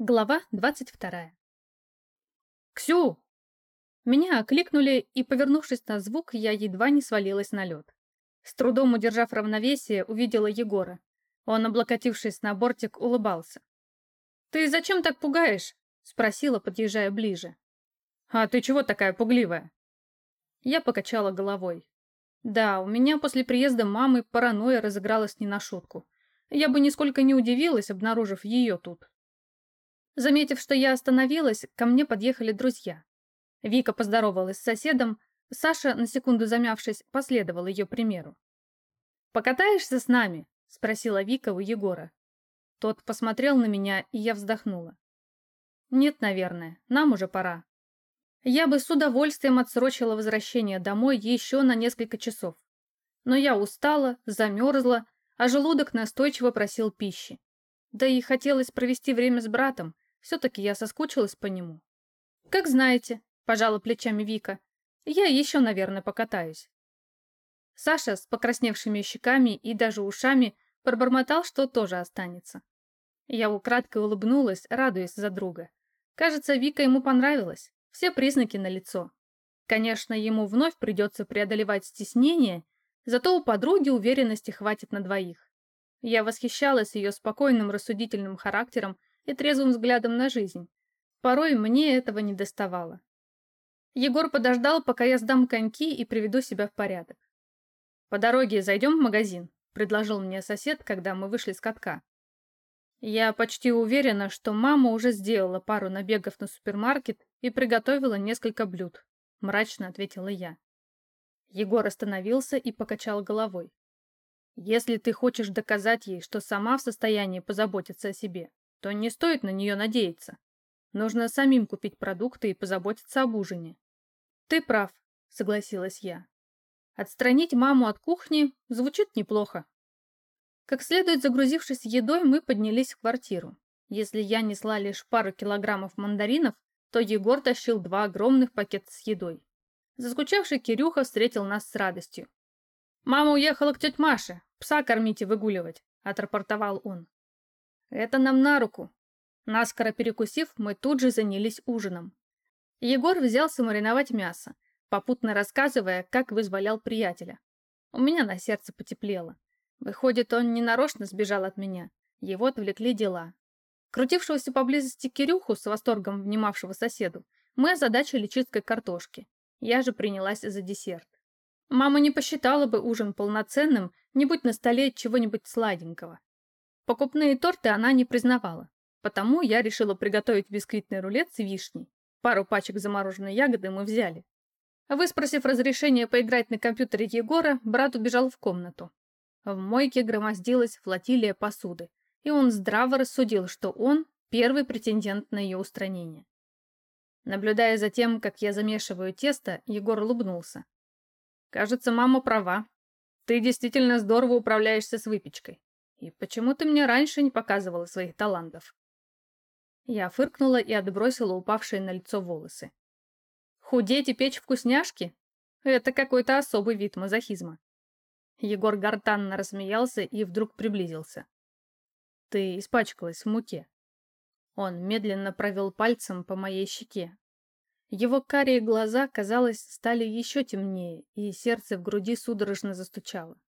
Глава 22. «Ксю!» Меня окликнули, и, повернувшись на звук, я едва не свалилась на лед. С трудом удержав равновесие, увидела Егора. Он, облокотившись на бортик, улыбался. «Ты зачем так пугаешь?» — спросила, подъезжая ближе. «А ты чего такая пугливая?» Я покачала головой. Да, у меня после приезда мамы паранойя разыгралась не на шутку. Я бы нисколько не удивилась, обнаружив ее тут. Заметив, что я остановилась, ко мне подъехали друзья. Вика поздоровалась с соседом, Саша, на секунду замявшись, последовал ее примеру. «Покатаешься с нами?» — спросила Вика у Егора. Тот посмотрел на меня, и я вздохнула. «Нет, наверное, нам уже пора. Я бы с удовольствием отсрочила возвращение домой еще на несколько часов. Но я устала, замерзла, а желудок настойчиво просил пищи. Да и хотелось провести время с братом, все-таки я соскучилась по нему. «Как знаете», — пожала плечами Вика. «Я еще, наверное, покатаюсь». Саша с покрасневшими щеками и даже ушами пробормотал, что тоже останется. Я украдкой улыбнулась, радуясь за друга. Кажется, Вика ему понравилась. Все признаки налицо. Конечно, ему вновь придется преодолевать стеснение, зато у подруги уверенности хватит на двоих. Я восхищалась ее спокойным рассудительным характером и трезвым взглядом на жизнь. Порой мне этого не доставало. Егор подождал, пока я сдам коньки и приведу себя в порядок. «По дороге зайдем в магазин», — предложил мне сосед, когда мы вышли с катка. Я почти уверена, что мама уже сделала пару набегов на супермаркет и приготовила несколько блюд, мрачно ответила я. Егор остановился и покачал головой. Если ты хочешь доказать ей, что сама в состоянии позаботиться о себе, то не стоит на нее надеяться. Нужно самим купить продукты и позаботиться об ужине. Ты прав, согласилась я. Отстранить маму от кухни звучит неплохо. Как следует загрузившись едой, мы поднялись в квартиру. Если я несла лишь пару килограммов мандаринов, то Егор тащил два огромных пакета с едой. Заскучавший Кирюха встретил нас с радостью. «Мама уехала к тете Маше, пса кормить и выгуливать», — отрапортовал он. Это нам на руку. Наскоро перекусив, мы тут же занялись ужином. Егор взялся мариновать мясо, попутно рассказывая, как вызволял приятеля. У меня на сердце потеплело. Выходит, он не нарочно сбежал от меня. Его отвлекли дела. Крутившегося поблизости Кирюху, с восторгом внимавшего соседу, мы озадачили чисткой картошки. Я же принялась за десерт. Мама не посчитала бы ужин полноценным, не будь на столе чего-нибудь сладенького. Покупные торты она не признавала, потому я решила приготовить бисквитный рулет с вишней. Пару пачек замороженной ягоды мы взяли. Выспросив разрешение поиграть на компьютере Егора, брат убежал в комнату. В мойке громоздилась флотилия посуды, и он здраво рассудил, что он первый претендент на ее устранение. Наблюдая за тем, как я замешиваю тесто, Егор улыбнулся. «Кажется, мама права. Ты действительно здорово управляешься с выпечкой. И почему ты мне раньше не показывала своих талантов?» Я фыркнула и отбросила упавшие на лицо волосы. «Худеть и печь вкусняшки? Это какой-то особый вид мазохизма». Егор гортанно рассмеялся и вдруг приблизился. «Ты испачкалась в муке». Он медленно провел пальцем по моей щеке. Его карие глаза, казалось, стали еще темнее, и сердце в груди судорожно застучало.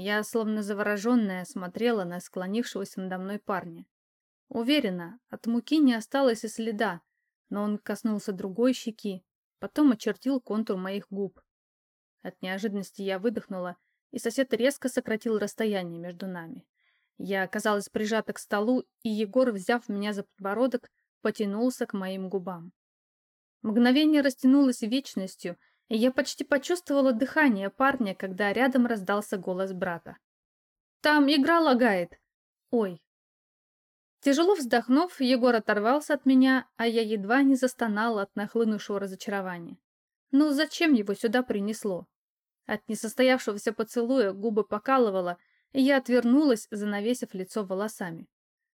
Я, словно завороженная, смотрела на склонившегося надо мной парня. Уверена, от муки не осталось и следа, но он коснулся другой щеки, потом очертил контур моих губ. От неожиданности я выдохнула, и сосед резко сократил расстояние между нами. Я оказалась прижата к столу, и Егор, взяв меня за подбородок, потянулся к моим губам. Мгновение растянулось вечностью, я почти почувствовала дыхание парня, когда рядом раздался голос брата. «Там игра лагает!» «Ой!» Тяжело вздохнув, Егор оторвался от меня, а я едва не застонала от нахлынувшего разочарования. Ну зачем его сюда принесло? От несостоявшегося поцелуя губы покалывало, и я отвернулась, занавесив лицо волосами.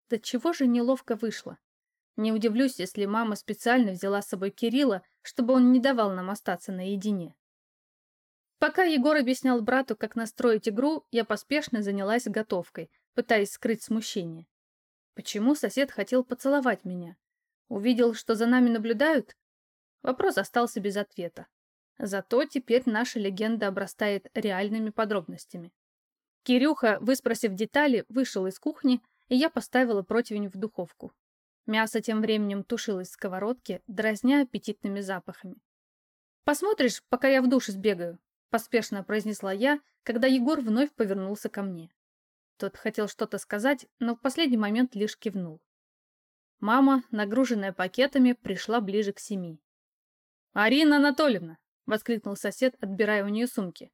Да чего же неловко вышло? Не удивлюсь, если мама специально взяла с собой Кирилла, чтобы он не давал нам остаться наедине. Пока Егор объяснял брату, как настроить игру, я поспешно занялась готовкой, пытаясь скрыть смущение. Почему сосед хотел поцеловать меня? Увидел, что за нами наблюдают? Вопрос остался без ответа. Зато теперь наша легенда обрастает реальными подробностями. Кирюха, выспросив детали, вышел из кухни, и я поставила противень в духовку. Мясо тем временем тушилось в сковородке, дразня аппетитными запахами. «Посмотришь, пока я в душ сбегаю», — поспешно произнесла я, когда Егор вновь повернулся ко мне. Тот хотел что-то сказать, но в последний момент лишь кивнул. Мама, нагруженная пакетами, пришла ближе к семи. «Арина Анатольевна!» — воскликнул сосед, отбирая у нее сумки.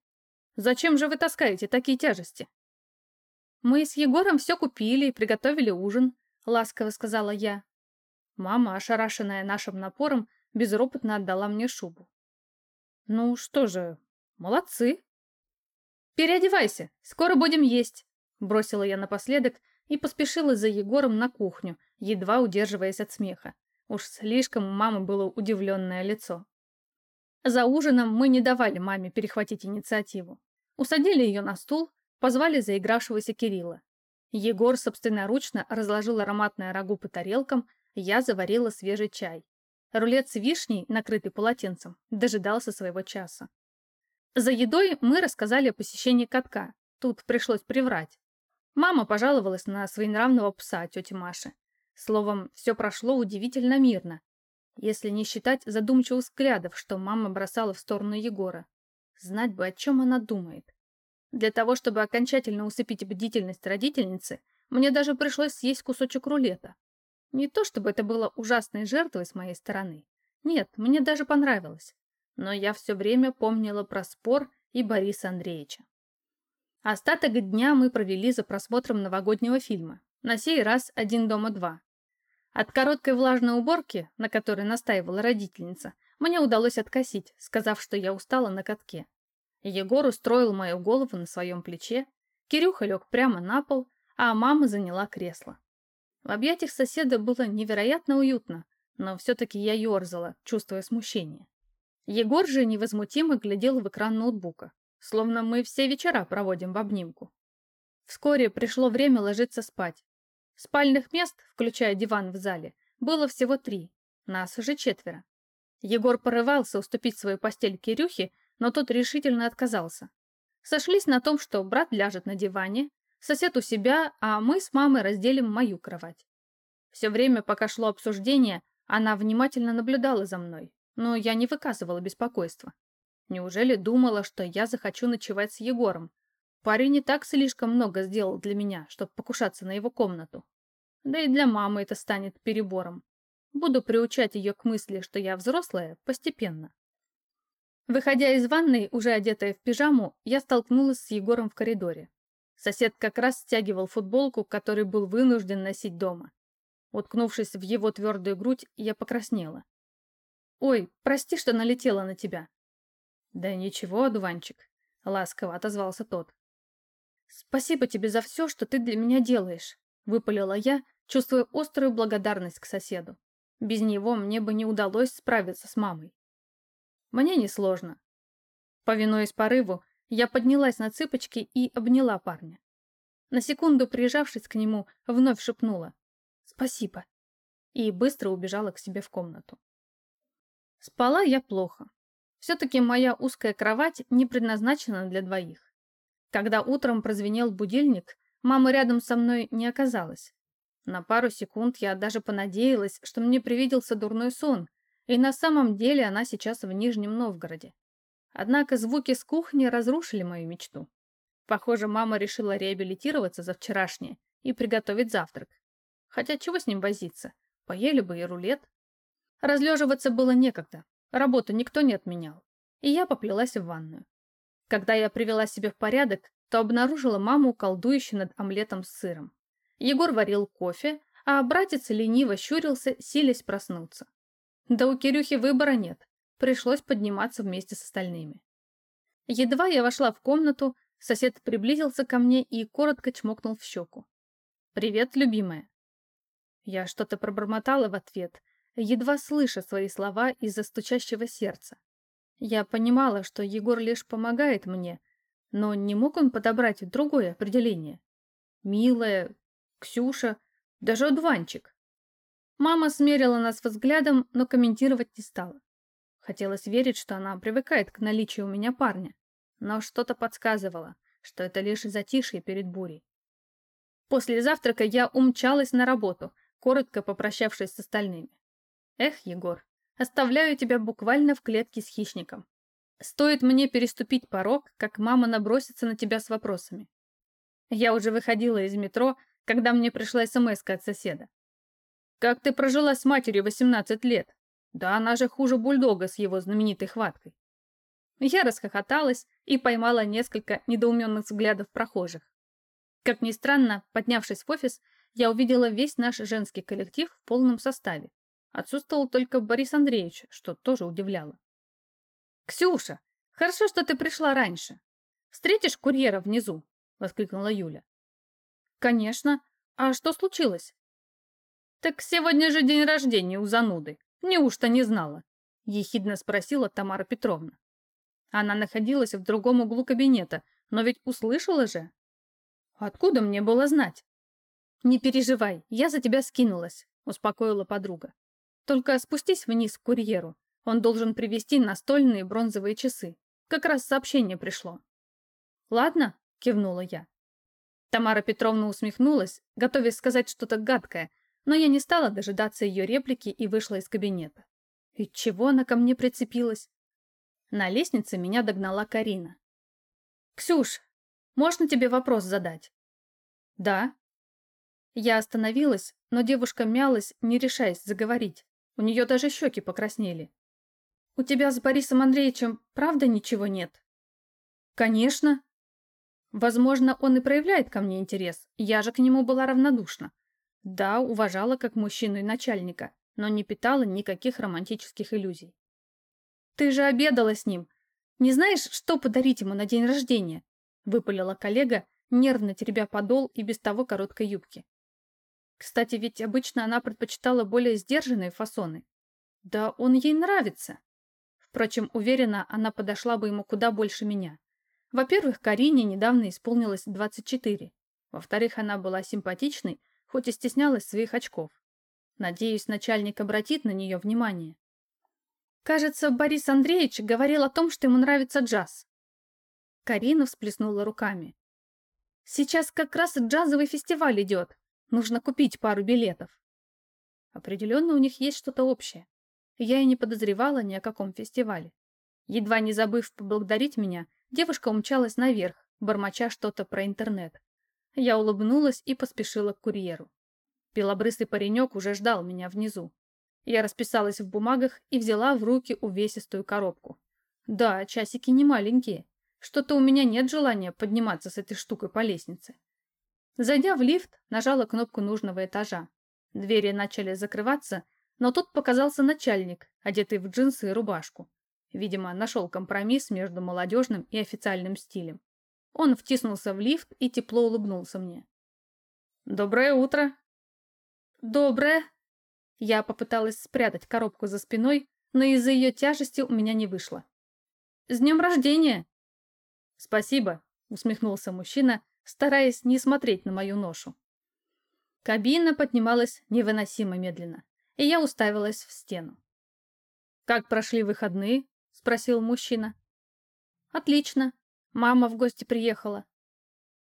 «Зачем же вы таскаете такие тяжести?» «Мы с Егором все купили и приготовили ужин», — ласково сказала я. Мама, ошарашенная нашим напором, безропотно отдала мне шубу. «Ну что же, молодцы!» «Переодевайся, скоро будем есть!» Бросила я напоследок и поспешила за Егором на кухню, едва удерживаясь от смеха. Уж слишком у мамы было удивленное лицо. За ужином мы не давали маме перехватить инициативу. Усадили ее на стул, Позвали заигравшегося Кирилла. Егор собственноручно разложил ароматное рагу по тарелкам, я заварила свежий чай. Рулет с вишней, накрытый полотенцем, дожидался своего часа. За едой мы рассказали о посещении катка. Тут пришлось приврать. Мама пожаловалась на своенравного пса тети Маши. Словом, все прошло удивительно мирно. Если не считать задумчивых взглядов, что мама бросала в сторону Егора. Знать бы, о чем она думает. Для того, чтобы окончательно усыпить бдительность родительницы, мне даже пришлось съесть кусочек рулета. Не то, чтобы это было ужасной жертвой с моей стороны. Нет, мне даже понравилось. Но я все время помнила про спор и Бориса Андреевича. Остаток дня мы провели за просмотром новогоднего фильма. На сей раз «Один дома два». От короткой влажной уборки, на которой настаивала родительница, мне удалось откосить, сказав, что я устала на катке. Егор устроил мою голову на своем плече, Кирюха лег прямо на пол, а мама заняла кресло. В объятиях соседа было невероятно уютно, но все-таки я ерзала, чувствуя смущение. Егор же невозмутимо глядел в экран ноутбука, словно мы все вечера проводим в обнимку. Вскоре пришло время ложиться спать. Спальных мест, включая диван в зале, было всего три, нас уже четверо. Егор порывался уступить свою постель Кирюхе, но тот решительно отказался. Сошлись на том, что брат ляжет на диване, сосед у себя, а мы с мамой разделим мою кровать. Все время, пока шло обсуждение, она внимательно наблюдала за мной, но я не выказывала беспокойства. Неужели думала, что я захочу ночевать с Егором? Парень не так слишком много сделал для меня, чтобы покушаться на его комнату. Да и для мамы это станет перебором. Буду приучать ее к мысли, что я взрослая, постепенно. Выходя из ванной, уже одетая в пижаму, я столкнулась с Егором в коридоре. Сосед как раз стягивал футболку, который был вынужден носить дома. Уткнувшись в его твердую грудь, я покраснела. «Ой, прости, что налетела на тебя». «Да ничего, одуванчик», — ласково отозвался тот. «Спасибо тебе за все, что ты для меня делаешь», — выпалила я, чувствуя острую благодарность к соседу. Без него мне бы не удалось справиться с мамой. Мне несложно. Повинуясь порыву, я поднялась на цыпочки и обняла парня. На секунду прижавшись к нему, вновь шепнула «Спасибо» и быстро убежала к себе в комнату. Спала я плохо. Все-таки моя узкая кровать не предназначена для двоих. Когда утром прозвенел будильник, мамы рядом со мной не оказалось. На пару секунд я даже понадеялась, что мне привиделся дурной сон, и на самом деле она сейчас в Нижнем Новгороде. Однако звуки с кухни разрушили мою мечту. Похоже, мама решила реабилитироваться за вчерашнее и приготовить завтрак. Хотя чего с ним возиться? Поели бы и рулет. Разлеживаться было некогда. Работу никто не отменял. И я поплелась в ванную. Когда я привела себя в порядок, то обнаружила маму, колдующую над омлетом с сыром. Егор варил кофе, а братец лениво щурился, силясь проснуться. Да у Кирюхи выбора нет. Пришлось подниматься вместе с остальными. Едва я вошла в комнату, сосед приблизился ко мне и коротко чмокнул в щеку. «Привет, любимая». Я что-то пробормотала в ответ, едва слыша свои слова из-за стучащего сердца. Я понимала, что Егор лишь помогает мне, но не мог он подобрать другое определение. «Милая», «Ксюша», Даже одуванчик. Мама смерила нас взглядом, но комментировать не стала. Хотелось верить, что она привыкает к наличию у меня парня, но что-то подсказывало, что это лишь затишье перед бурей. После завтрака я умчалась на работу, коротко попрощавшись с остальными. Эх, Егор, оставляю тебя буквально в клетке с хищником. Стоит мне переступить порог, как мама набросится на тебя с вопросами. Я уже выходила из метро, когда мне пришла смс от соседа. «Как ты прожила с матерью 18 лет? Да она же хуже бульдога с его знаменитой хваткой». Я расхохоталась и поймала несколько недоуменных взглядов прохожих. Как ни странно, поднявшись в офис, я увидела весь наш женский коллектив в полном составе. Отсутствовал только Борис Андреевич, что тоже удивляло. «Ксюша, хорошо, что ты пришла раньше. Встретишь курьера внизу?» — воскликнула Юля. «Конечно. А что случилось?» «Так сегодня же день рождения у зануды. Неужто не знала?» — ехидно спросила Тамара Петровна. Она находилась в другом углу кабинета, но ведь услышала же. Откуда мне было знать? «Не переживай, я за тебя скинулась», — успокоила подруга. «Только спустись вниз к курьеру. Он должен привезти настольные бронзовые часы. Как раз сообщение пришло». «Ладно», — кивнула я. Тамара Петровна усмехнулась, готовясь сказать что-то гадкое, но я не стала дожидаться ее реплики и вышла из кабинета. И чего она ко мне прицепилась? На лестнице меня догнала Карина. «Ксюш, можно тебе вопрос задать?» «Да». Я остановилась, но девушка мялась, не решаясь заговорить. У нее даже щеки покраснели. «У тебя с Борисом Андреевичем правда ничего нет?» «Конечно». Возможно, он и проявляет ко мне интерес, я же к нему была равнодушна. Да, уважала как мужчину и начальника, но не питала никаких романтических иллюзий. «Ты же обедала с ним. Не знаешь, что подарить ему на день рождения?» выпалила коллега, нервно теребя подол и без того короткой юбки. Кстати, ведь обычно она предпочитала более сдержанные фасоны. Да он ей нравится. Впрочем, уверена, она подошла бы ему куда больше меня. Во-первых, Карине недавно исполнилось 24. Во-вторых, она была симпатичной, хоть и стеснялась своих очков. Надеюсь, начальник обратит на нее внимание. Кажется, Борис Андреевич говорил о том, что ему нравится джаз. Карина всплеснула руками. Сейчас как раз джазовый фестиваль идет. Нужно купить пару билетов. Определенно у них есть что-то общее. Я и не подозревала ни о каком фестивале. Едва не забыв поблагодарить меня, девушка умчалась наверх, бормоча что-то про интернет. Я улыбнулась и поспешила к курьеру. Белобрысый паренек уже ждал меня внизу. Я расписалась в бумагах и взяла в руки увесистую коробку. Да, часики не маленькие. Что-то у меня нет желания подниматься с этой штукой по лестнице. Зайдя в лифт, нажала кнопку нужного этажа. Двери начали закрываться, но тут показался начальник, одетый в джинсы и рубашку. Видимо, нашел компромисс между молодежным и официальным стилем. Он втиснулся в лифт и тепло улыбнулся мне. «Доброе утро!» «Доброе!» Я попыталась спрятать коробку за спиной, но из-за ее тяжести у меня не вышло. «С днем рождения!» «Спасибо», — усмехнулся мужчина, стараясь не смотреть на мою ношу. Кабина поднималась невыносимо медленно, и я уставилась в стену. «Как прошли выходные?» — спросил мужчина. «Отлично. Мама в гости приехала».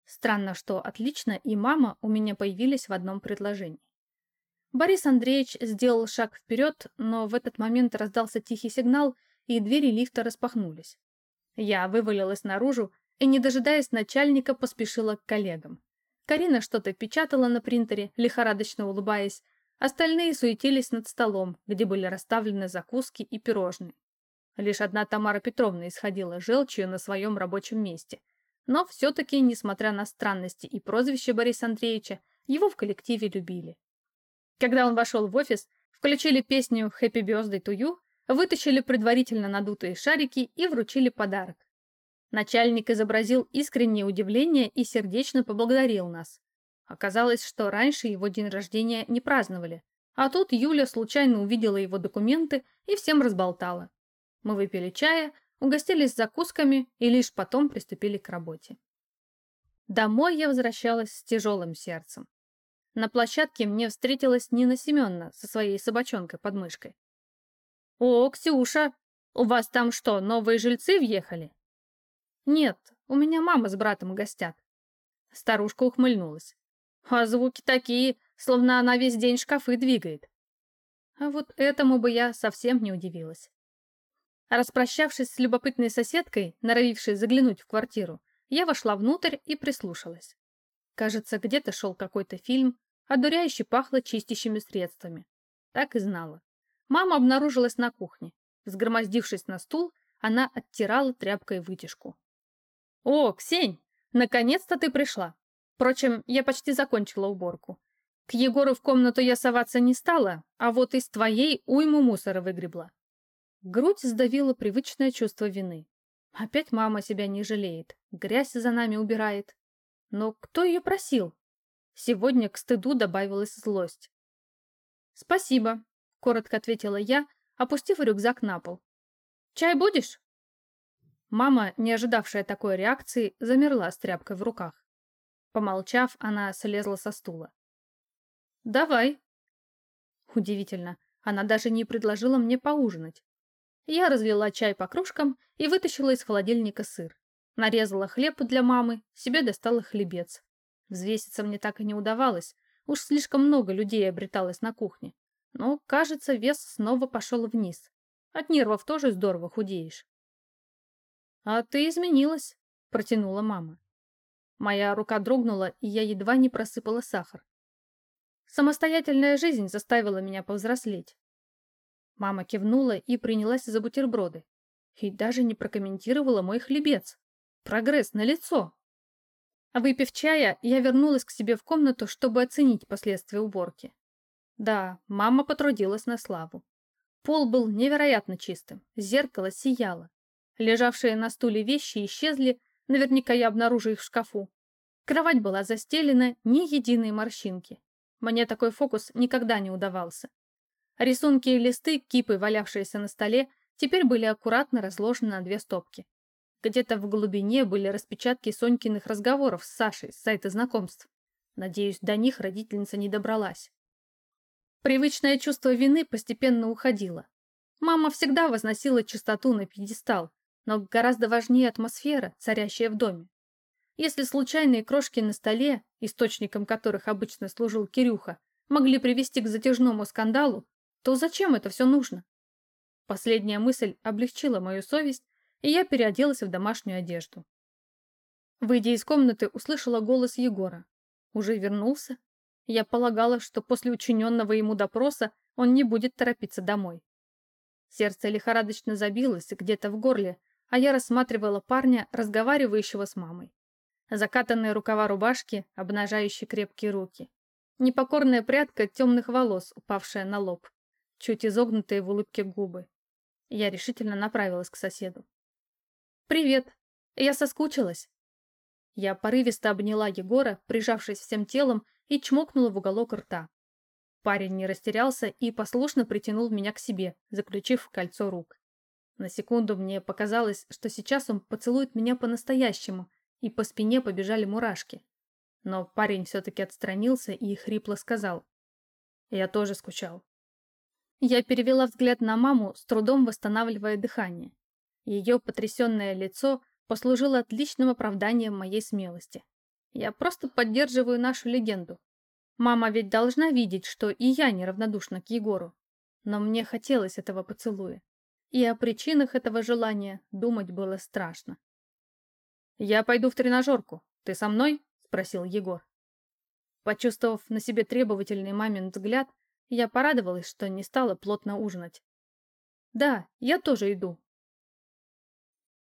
Странно, что «отлично» и «мама» у меня появились в одном предложении. Борис Андреевич сделал шаг вперед, но в этот момент раздался тихий сигнал, и двери лифта распахнулись. Я вывалилась наружу и, не дожидаясь начальника, поспешила к коллегам. Карина что-то печатала на принтере, лихорадочно улыбаясь, остальные суетились над столом, где были расставлены закуски и пирожные. Лишь одна Тамара Петровна исходила желчью на своем рабочем месте. Но все-таки, несмотря на странности и прозвище Бориса Андреевича, его в коллективе любили. Когда он вошел в офис, включили песню «Happy Birthday to You», вытащили предварительно надутые шарики и вручили подарок. Начальник изобразил искреннее удивление и сердечно поблагодарил нас. Оказалось, что раньше его день рождения не праздновали, а тут Юля случайно увидела его документы и всем разболтала. Мы выпили чая, угостились закусками и лишь потом приступили к работе. Домой я возвращалась с тяжелым сердцем. На площадке мне встретилась Нина Семеновна со своей собачонкой под мышкой. «О, Ксюша, у вас там что, новые жильцы въехали?» «Нет, у меня мама с братом гостят». Старушка ухмыльнулась. «А звуки такие, словно она весь день шкафы двигает». А вот этому бы я совсем не удивилась. Распрощавшись с любопытной соседкой, норовившей заглянуть в квартиру, я вошла внутрь и прислушалась. Кажется, где-то шел какой-то фильм, одуряюще пахло чистящими средствами. Так и знала. Мама обнаружилась на кухне. Сгромоздившись на стул, она оттирала тряпкой вытяжку. «О, Ксень, наконец-то ты пришла! Впрочем, я почти закончила уборку. К Егору в комнату я соваться не стала, а вот из твоей уйму мусора выгребла. Грудь сдавила привычное чувство вины. Опять мама себя не жалеет, грязь за нами убирает. Но кто ее просил? Сегодня к стыду добавилась злость. «Спасибо», — коротко ответила я, опустив рюкзак на пол. «Чай будешь?» Мама, не ожидавшая такой реакции, замерла с тряпкой в руках. Помолчав, она слезла со стула. «Давай». Удивительно, она даже не предложила мне поужинать. Я разлила чай по кружкам и вытащила из холодильника сыр. Нарезала хлеб для мамы, себе достала хлебец. Взвеситься мне так и не удавалось, уж слишком много людей обреталось на кухне. Но, кажется, вес снова пошел вниз. От нервов тоже здорово худеешь. «А ты изменилась», — протянула мама. Моя рука дрогнула, и я едва не просыпала сахар. Самостоятельная жизнь заставила меня повзрослеть. Мама кивнула и принялась за бутерброды. И даже не прокомментировала мой хлебец. Прогресс на лицо. Выпив чая, я вернулась к себе в комнату, чтобы оценить последствия уборки. Да, мама потрудилась на славу. Пол был невероятно чистым, зеркало сияло. Лежавшие на стуле вещи исчезли, наверняка я обнаружу их в шкафу. Кровать была застелена, ни единой морщинки. Мне такой фокус никогда не удавался. Рисунки и листы, кипы, валявшиеся на столе, теперь были аккуратно разложены на две стопки. Где-то в глубине были распечатки Сонькиных разговоров с Сашей с сайта знакомств. Надеюсь, до них родительница не добралась. Привычное чувство вины постепенно уходило. Мама всегда возносила чистоту на пьедестал, но гораздо важнее атмосфера, царящая в доме. Если случайные крошки на столе, источником которых обычно служил Кирюха, могли привести к затяжному скандалу, то зачем это все нужно? Последняя мысль облегчила мою совесть, и я переоделась в домашнюю одежду. Выйдя из комнаты, услышала голос Егора. Уже вернулся? Я полагала, что после учиненного ему допроса он не будет торопиться домой. Сердце лихорадочно забилось где-то в горле, а я рассматривала парня, разговаривающего с мамой. Закатанные рукава рубашки, обнажающие крепкие руки. Непокорная прядка темных волос, упавшая на лоб чуть изогнутые в улыбке губы. Я решительно направилась к соседу. «Привет! Я соскучилась!» Я порывисто обняла Егора, прижавшись всем телом, и чмокнула в уголок рта. Парень не растерялся и послушно притянул меня к себе, заключив кольцо рук. На секунду мне показалось, что сейчас он поцелует меня по-настоящему, и по спине побежали мурашки. Но парень все-таки отстранился и хрипло сказал. «Я тоже скучал. Я перевела взгляд на маму, с трудом восстанавливая дыхание. Ее потрясенное лицо послужило отличным оправданием моей смелости. Я просто поддерживаю нашу легенду. Мама ведь должна видеть, что и я неравнодушна к Егору. Но мне хотелось этого поцелуя. И о причинах этого желания думать было страшно. «Я пойду в тренажерку. Ты со мной?» – спросил Егор. Почувствовав на себе требовательный мамин взгляд, я порадовалась, что не стала плотно ужинать. «Да, я тоже иду»,